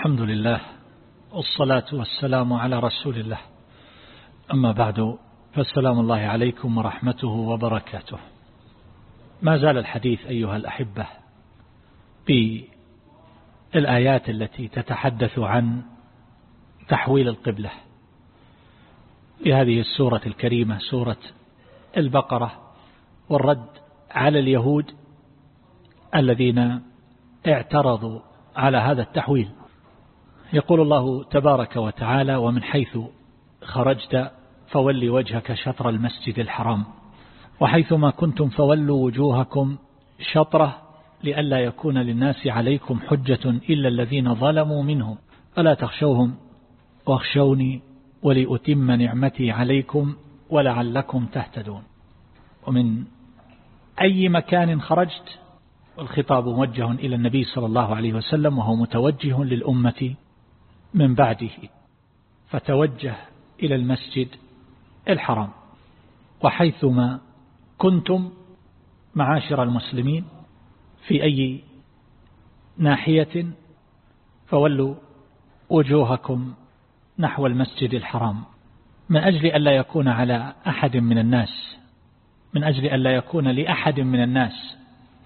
الحمد لله والصلاة والسلام على رسول الله. أما بعد فالسلام الله عليكم ورحمته وبركاته. ما زال الحديث أيها الأحبة بالآيات التي تتحدث عن تحويل القبلة. بهذه السورة الكريمة سورة البقرة والرد على اليهود الذين اعترضوا على هذا التحويل. يقول الله تبارك وتعالى ومن حيث خرجت فول وجهك شطر المسجد الحرام وحيثما كنتم فولوا وجوهكم شطرة لئلا يكون للناس عليكم حجة إلا الذين ظلموا منهم. فلا تخشوهم واخشوني ولأتم نعمتي عليكم ولعلكم تهتدون. ومن أي مكان خرجت؟ الخطاب موجه إلى النبي صلى الله عليه وسلم وهو متوجه للأمة من بعده. فتوجه إلى المسجد الحرام. وحيثما كنتم معاشر المسلمين في أي ناحية فولوا وجوهكم نحو المسجد الحرام. من أجل أن لا يكون على أحد من الناس من أجل أن لا يكون لأحد من الناس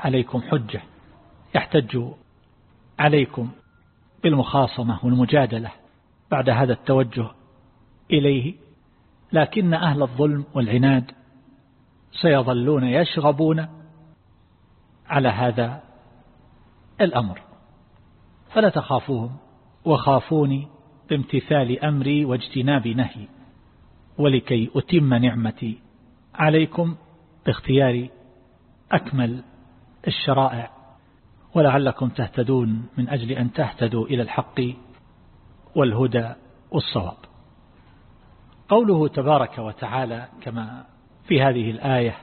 عليكم حجة يحتج عليكم بالمخاصمة والمجادلة بعد هذا التوجه إليه لكن أهل الظلم والعناد سيظلون يشغبون على هذا الأمر. فلا تخافوهم وخافوني بامتثال أمري واجتناب نهي ولكي أتم نعمتي. عليكم باختيار أكمل الشرائع. ولعلكم تهتدون من أجل أن تهتدوا إلى الحق والهدى والصواب. قوله تبارك وتعالى كما في هذه الآية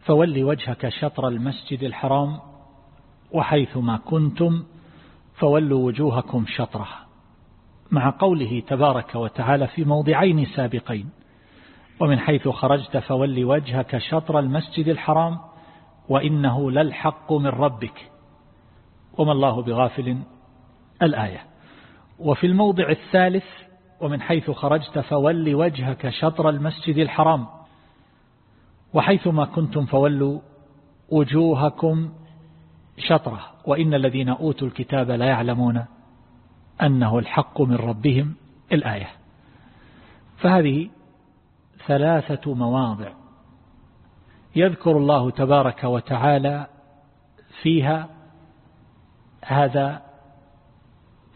فول وجهك شطر المسجد الحرام وحيثما كنتم فولوا وجوهكم شطره. مع قوله تبارك وتعالى في موضعين سابقين ومن حيث خرجت فول وجهك شطر المسجد الحرام وإنه للحق من ربك. وما الله بغافل الآية. وفي الموضع الثالث ومن حيث خرجت فول وجهك شطر المسجد الحرام. وحيثما كنتم فولوا وجوهكم شطره. وإن الذين أوتوا الكتاب لا يعلمون أنه الحق من ربهم الآية. فهذه ثلاثة مواضع يذكر الله تبارك وتعالى فيها هذا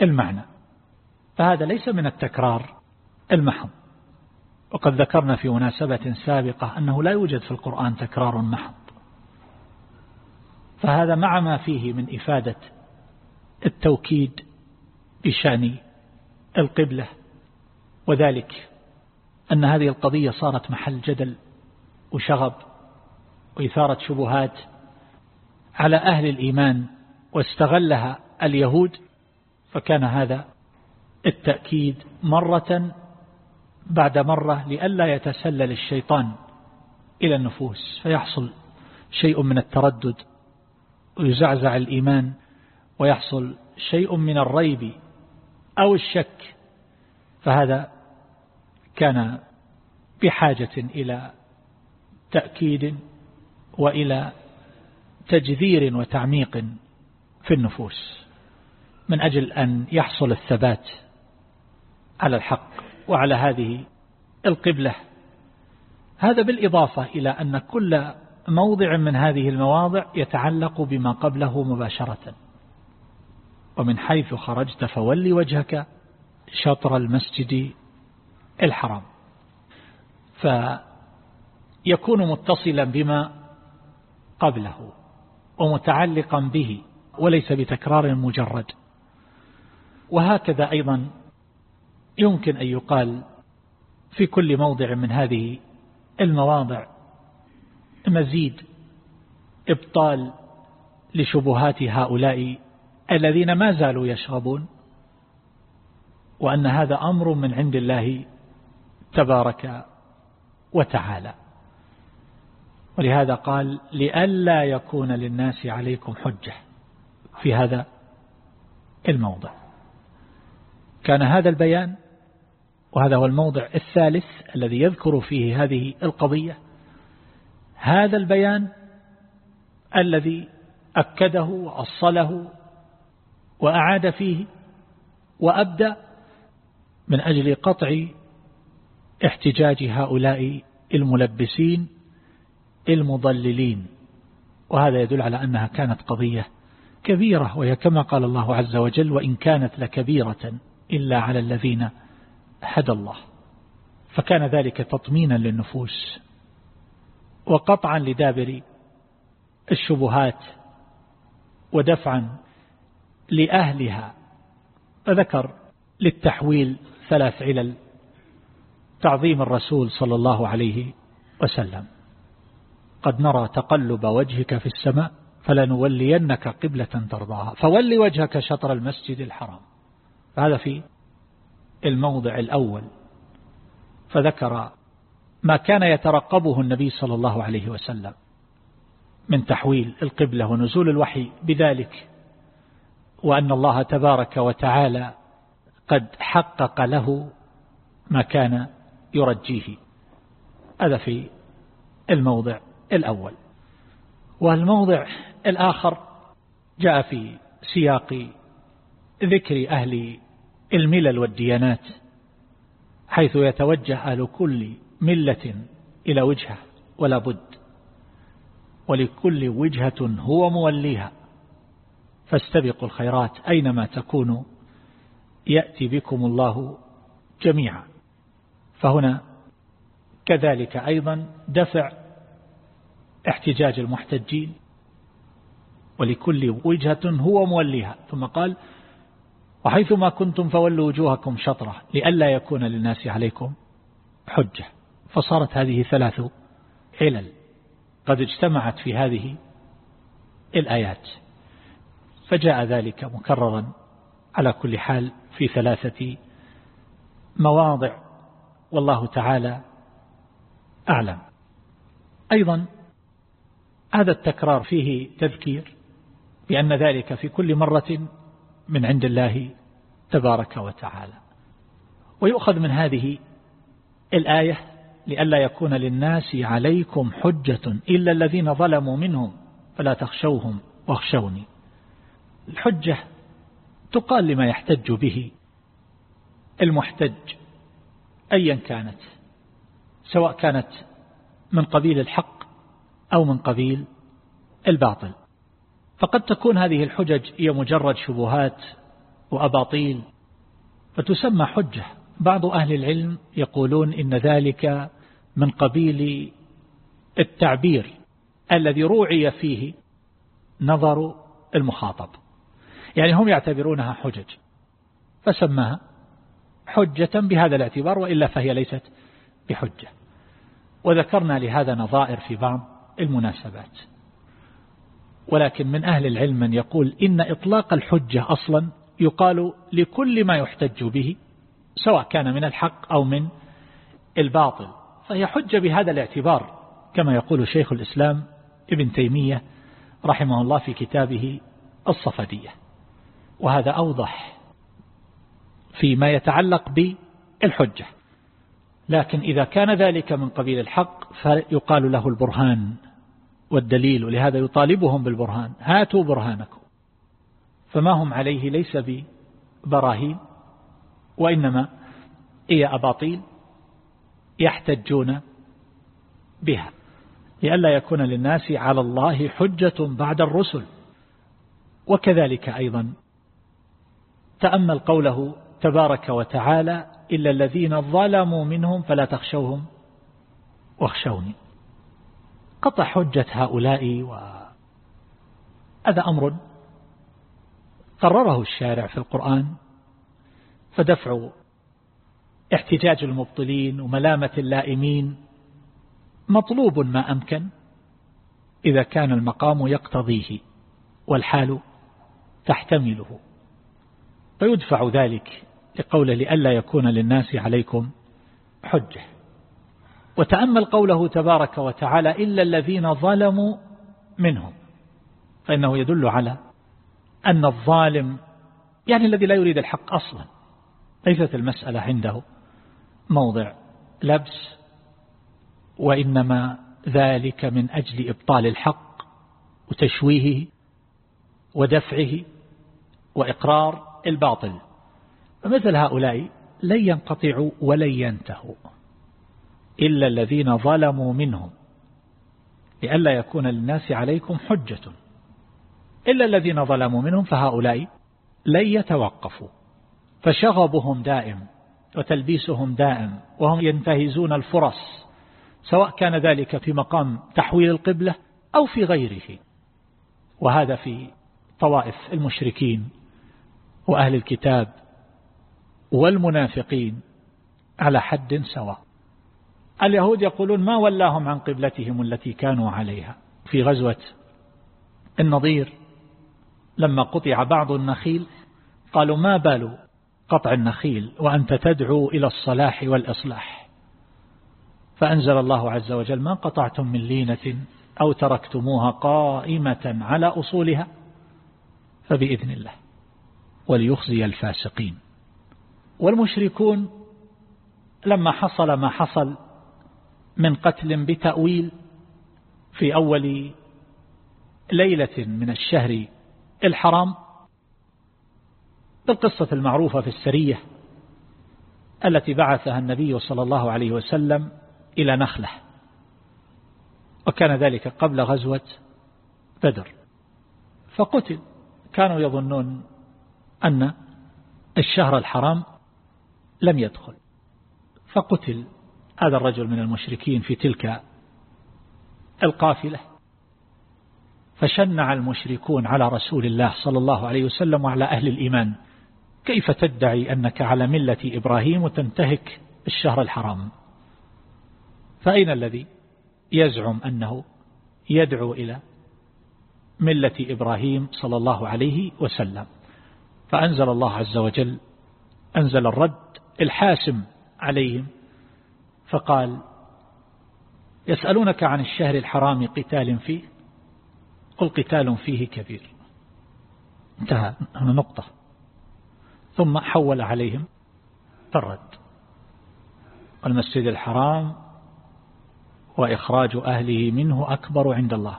المعنى. فهذا ليس من التكرار المحض. وقد ذكرنا في مناسبة سابقة أنه لا يوجد في القرآن تكرار محض. فهذا مع ما فيه من إفادة التوكيد بشأن القبلة وذلك أن هذه القضية صارت محل جدل وشغب وإثارة شبهات على أهل الإيمان واستغلها اليهود فكان هذا التأكيد مرة بعد مرة لئلا يتسلل الشيطان إلى النفوس فيحصل شيء من التردد ويزعزع الإيمان ويحصل شيء من الريب أو الشك فهذا كان بحاجة إلى تأكيد وإلى تجذير وتعميق. في النفوس من أجل أن يحصل الثبات على الحق وعلى هذه القبلة. هذا بالإضافة إلى أن كل موضع من هذه المواضع يتعلق بما قبله مباشرة. ومن حيث خرجت فولي وجهك شطر المسجد الحرام. فيكون متصلا بما قبله ومتعلقا به وليس بتكرار مجرد. وهكذا أيضا يمكن أن يقال في كل موضع من هذه المواضع مزيد إبطال لشبهات هؤلاء الذين ما زالوا يشربون وأن هذا أمر من عند الله تبارك وتعالى. ولهذا قال لئلا يكون للناس عليكم حجة. في هذا الموضع. كان هذا البيان وهذا هو الموضع الثالث الذي يذكر فيه هذه القضية هذا البيان الذي أكده وأصله وأعاد فيه وأبدأ من أجل قطع احتجاج هؤلاء الملبسين المضللين. وهذا يدل على أنها كانت قضية كبيرة وهي كما قال الله عز وجل وإن كانت لكبيرة إلا على الذين هدى الله. فكان ذلك تطمينا للنفوس وقطعا لدابر الشبهات ودفعا لأهلها. فذكر للتحويل ثلاث علل تعظيم الرسول صلى الله عليه وسلم قد نرى تقلب وجهك في السماء فلنولينك قبلة ترضاها. فول وجهك شطر المسجد الحرام. هذا في الموضع الأول. فذكر ما كان يترقبه النبي صلى الله عليه وسلم من تحويل القبلة ونزول الوحي بذلك وأن الله تبارك وتعالى قد حقق له ما كان يرجيه. هذا في الموضع الأول. والموضع الآخر جاء في سياق ذكر أهل الملل والديانات حيث يتوجه أهل كل ملة إلى وجهة ولا بد ولكل وجهة هو موليها. فاستبقوا الخيرات أينما تكونوا يأتي بكم الله جميعا. فهنا كذلك أيضا دفع احتجاج المحتجين ولكل وجهة هو موليها. ثم قال وحيثما كنتم فولوا وجوهكم شطرة لئلا يكون للناس عليكم حجة. فصارت هذه ثلاث علل قد اجتمعت في هذه الآيات. فجاء ذلك مكررا على كل حال في ثلاثة مواضع والله تعالى أعلم. أيضا هذا التكرار فيه تذكير بأن ذلك في كل مرة من عند الله تبارك وتعالى. ويؤخذ من هذه الآية لئلا يكون للناس عليكم حجة إلا الذين ظلموا منهم فلا تخشوهم واخشوني. الحجة تقال لما يحتج به المحتج أيا كانت سواء كانت من قبيل الحق أو من قبيل الباطل. فقد تكون هذه الحجج هي مجرد شبهات وأباطيل فتسمى حجة. بعض أهل العلم يقولون إن ذلك من قبيل التعبير الذي روعي فيه نظر المخاطب. يعني هم يعتبرونها حجج فسماها حجة بهذا الاعتبار وإلا فهي ليست بحجة. وذكرنا لهذا نظائر في بعض المناسبات. ولكن من أهل العلم من يقول إن إطلاق الحجة أصلا يقال لكل ما يحتج به سواء كان من الحق أو من الباطل. فهي حجة بهذا الاعتبار كما يقول شيخ الإسلام ابن تيمية رحمه الله في كتابه الصفدية. وهذا أوضح فيما يتعلق بالحجة. لكن إذا كان ذلك من قبيل الحق فيقال له البرهان والدليل ولهذا يطالبهم بالبرهان. هاتوا برهانكم. فما هم عليه ليس ببراهين وإنما هي أباطيل يحتجون بها. لئلا يكون للناس على الله حجة بعد الرسل. وكذلك أيضا تأمل قوله تبارك وتعالى إلا الذين ظلموا منهم فلا تخشوهم واخشوني. قطع حجة هؤلاء و هذا أمر قرره الشارع في القرآن فدفع احتجاج المبطلين وملامة اللائمين مطلوب ما أمكن إذا كان المقام يقتضيه والحال تحتمله. فيدفع ذلك لقوله لئلا يكون للناس عليكم حجة. وتأمل قوله تبارك وتعالى إلا الذين ظلموا منهم فإنه يدل على أن الظالم يعني الذي لا يريد الحق أصلا. ليست المسألة عنده موضع لبس وإنما ذلك من أجل إبطال الحق وتشويهه ودفعه وإقرار الباطل. فمثل هؤلاء لن ينقطعوا ولن ينتهوا إلا الذين ظلموا منهم لئلا يكون للناس عليكم حجة. إلا الذين ظلموا منهم فهؤلاء لن يتوقفوا. فشغبهم دائم وتلبيسهم دائم وهم ينتهزون الفرص سواء كان ذلك في مقام تحويل القبلة أو في غيره. وهذا في طوائف المشركين وأهل الكتاب والمنافقين على حد سواء. اليهود يقولون ما ولاهم عن قبلتهم التي كانوا عليها. في غزوة النظير لما قطع بعض النخيل قالوا ما بال قطع النخيل وأنت تدعو إلى الصلاح والإصلاح. فأنزل الله عز وجل ما قطعتم من لينة أو تركتموها قائمة على أصولها فبإذن الله وليخزي الفاسقين. والمشركون لما حصل ما حصل من قتل بتأويل في أول ليلة من الشهر الحرام بالقصة المعروفة في السرية التي بعثها النبي صلى الله عليه وسلم إلى نخلة وكان ذلك قبل غزوة بدر. فقتل كانوا يظنون أن الشهر الحرام لم يدخل. فقتل هذا الرجل من المشركين في تلك القافلة. فشنع المشركون على رسول الله صلى الله عليه وسلم وعلى أهل الإيمان. كيف تدعي أنك على ملة إبراهيم وتنتهك الشهر الحرام؟ فأين الذي يزعم أنه يدعو إلى ملة إبراهيم صلى الله عليه وسلم؟ فأنزل الله عز وجل أنزل الرد الحاسم عليهم فقال يسألونك عن الشهر الحرام قتال فيه؟ قل قتال فيه كبير. انتهى هنا نقطة. ثم حول عليهم فرد والمسجد الحرام وإخراج أهله منه أكبر عند الله.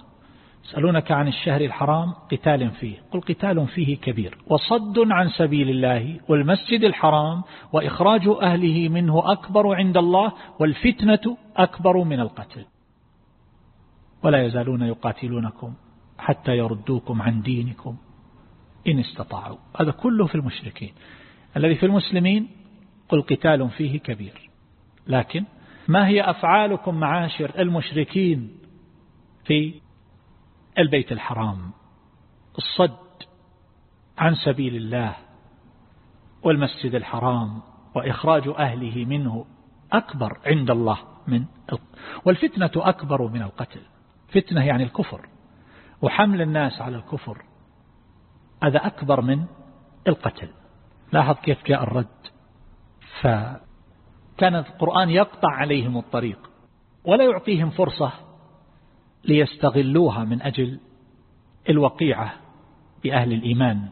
يسألونك عن الشهر الحرام قتال فيه. قل قتال فيه كبير. وصد عن سبيل الله والمسجد الحرام وإخراج أهله منه أكبر عند الله والفتنة أكبر من القتل. ولا يزالون يقاتلونكم حتى يردوكم عن دينكم إن استطاعوا. هذا كله في المشركين. الذي في المسلمين قل قتال فيه كبير. لكن ما هي أفعالكم معاشر المشركين في البيت الحرام الصد عن سبيل الله والمسجد الحرام وإخراج أهله منه أكبر عند الله من والفتنة أكبر من القتل. فتنة يعني الكفر. وحمل الناس على الكفر هذا أكبر من القتل. لاحظ كيف جاء الرد. فكان القرآن يقطع عليهم الطريق ولا يعطيهم فرصة ليستغلوها من أجل الوقيعة بأهل الإيمان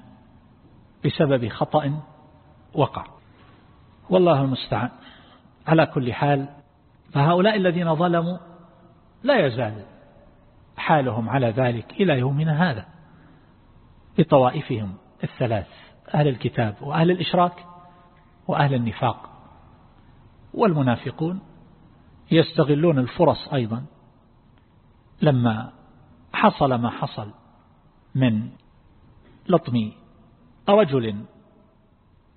بسبب خطأ وقع. والله المستعان. على كل حال فهؤلاء الذين ظلموا لا يزال حالهم على ذلك إلى يومنا هذا. بطوائفهم الثلاث أهل الكتاب وأهل الإشراك وأهل النفاق. والمنافقون يستغلون الفرص أيضا لما حصل ما حصل من لطم رجل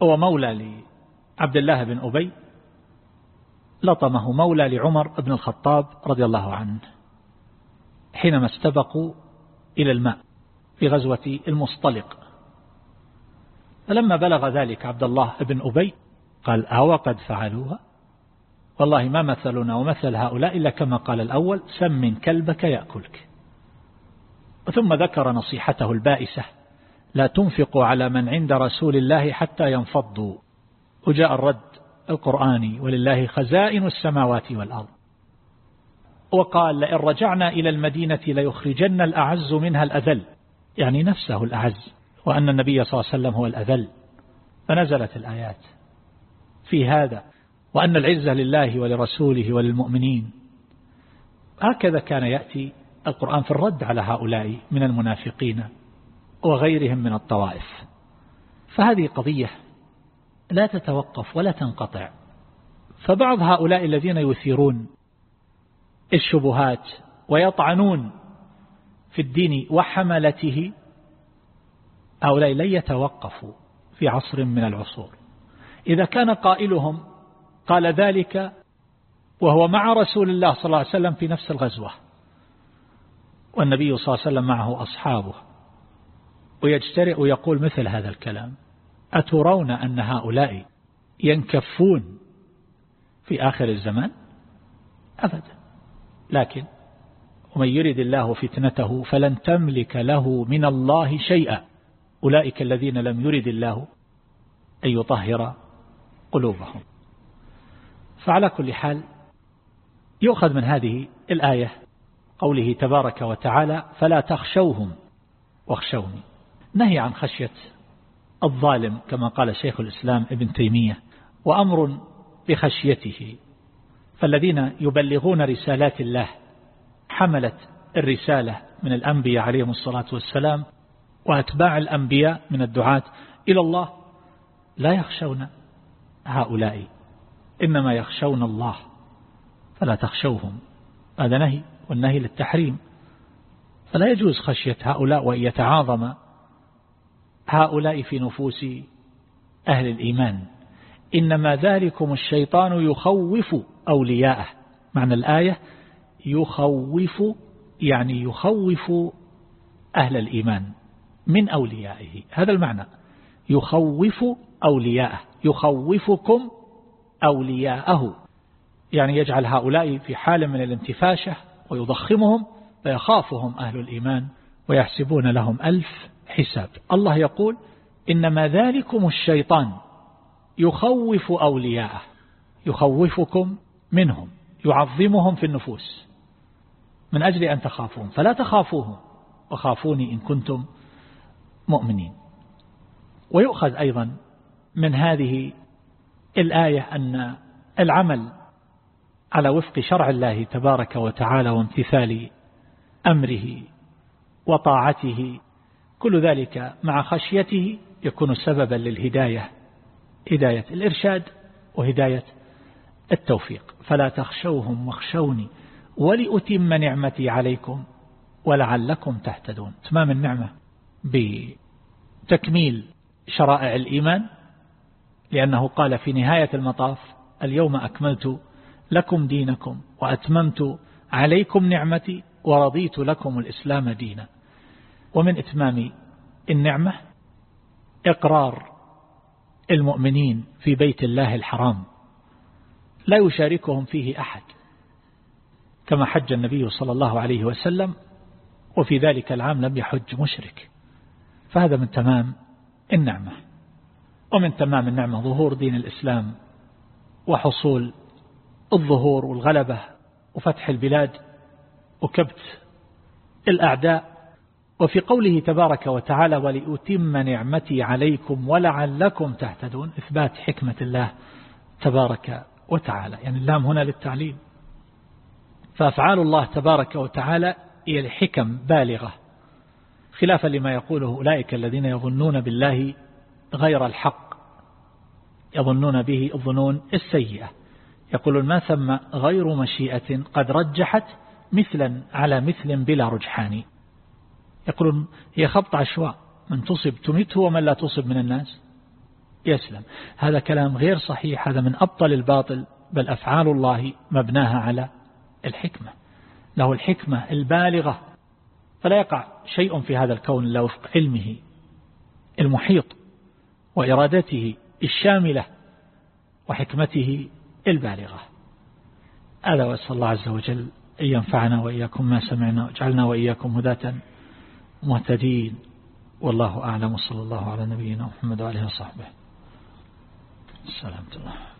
هو مولى لعبد الله بن أبي لطمه مولى لعمر بن الخطاب رضي الله عنه حينما استبقوا إلى الماء في غزوة المصطلق. فلما بلغ ذلك عبد الله بن أبي قال أو قد فعلوها؟ والله ما مثلنا ومثل هؤلاء إلا كما قال الأول سم كلبك يأكلك. ثم ذكر نصيحته البائسة لا تنفقوا على من عند رسول الله حتى ينفضوا. وجاء الرد القرآني ولله خزائن السماوات والأرض. وقال لئن رجعنا إلى المدينة ليخرجن الأعز منها الأذل. يعني نفسه الأعز وأن النبي صلى الله عليه وسلم هو الأذل. فنزلت الآيات. في هذا وأن العزة لله ولرسوله وللمؤمنين. هكذا كان يأتي القرآن في الرد على هؤلاء من المنافقين وغيرهم من الطوائف. فهذه قضية لا تتوقف ولا تنقطع. فبعض هؤلاء الذين يثيرون الشبهات ويطعنون في الدين وحملته هؤلاء لن يتوقفوا في عصر من العصور. إذا كان قائلهم قال ذلك وهو مع رسول الله صلى الله عليه وسلم في نفس الغزوة. والنبي صلى الله عليه وسلم معه أصحابه. ويجترئ ويقول مثل هذا الكلام. أترون أن هؤلاء ينكفون في آخر الزمان؟ أبدا. لكن ومن يرد الله فتنته فلن تملك له من الله شيئا. أولئك الذين لم يرد الله أن يطهر قلوبهم. فعلى كل حال يؤخذ من هذه الآية قوله تبارك وتعالى فلا تخشوهم واخشوني نهي عن خشية الظالم كما قال شيخ الإسلام ابن تيمية وأمر بخشيته. فالذين يبلغون رسالات الله حملت الرسالة من الأنبياء عليهم الصلاة والسلام وأتباع الأنبياء من الدعاة إلى الله لا يخشون هؤلاء. إنما يخشون الله فلا تخشوهم. هذا نهي والنهي للتحريم. فلا يجوز خشية هؤلاء وأن يتعاظم هؤلاء في نفوس أهل الإيمان. إنما ذلكم الشيطان يخوف أولياءه. معنى الآية يخوف يعني يخوف أهل الإيمان من أوليائه. هذا المعنى. يخوف أولياءه. يخوفكم أولياءه. يعني يجعل هؤلاء في حال من الانتفاشة ويضخمهم فيخافهم أهل الإيمان ويحسبون لهم ألف حساب. الله يقول إنما ذلكم الشيطان يخوف أولياءه يخوفكم منهم يعظمهم في النفوس من أجل أن تخافوهم. فلا تخافوهم وخافوني إن كنتم مؤمنين. ويؤخذ أيضا من هذه الآية أن العمل على وفق شرع الله تبارك وتعالى وامتثال أمره وطاعته كل ذلك مع خشيته يكون سببا للهداية هداية الإرشاد وهداية التوفيق. فلا تخشوهم واخشوني ولأتم نعمتي عليكم ولعلكم تهتدون. تمام النعمة بتكميل شرائع الإيمان. لأنه قال في نهاية المطاف اليوم أكملت لكم دينكم وأتممت عليكم نعمتي ورضيت لكم الإسلام دينا. ومن إتمام النعمة إقرار المؤمنين في بيت الله الحرام. لا يشاركهم فيه أحد كما حج النبي صلى الله عليه وسلم وفي ذلك العام لم يحج مشرك. فهذا من تمام النعمة. ومن تمام النعمة ظهور دين الإسلام وحصول الظهور والغلبة وفتح البلاد وكبت الأعداء. وفي قوله تبارك وتعالى ولأتم نعمتي عليكم ولعلكم تهتدون إثبات حكمة الله تبارك وتعالى. يعني اللام هنا للتعليم فأفعال الله تبارك وتعالى هي الحكم بالغة خلافا لما يقوله أولئك الذين يظنون بالله غير الحق. يظنون به الظنون السيئة. يقولون ما ثم غير مشيئة قد رجحت مثلا على مثل بلا رجحان. يقولون هي خبط عشواء من تصب تمته ومن لا تصب من الناس. يسلم هذا كلام غير صحيح هذا من أبطل الباطل بل أفعال الله مبناها على الحكمة. له الحكمة البالغة. فلا يقع شيء في هذا الكون إلا وفق علمه المحيط وإرادته الشاملة وحكمته البالغة. هذا وأسأل الله عز وجل أن ينفعنا وإياكم ما سمعنا واجعلنا وإياكم هداة مهتدين. والله أعلم. صلى الله على نبينا محمد وعليه وصحبه. السلام الله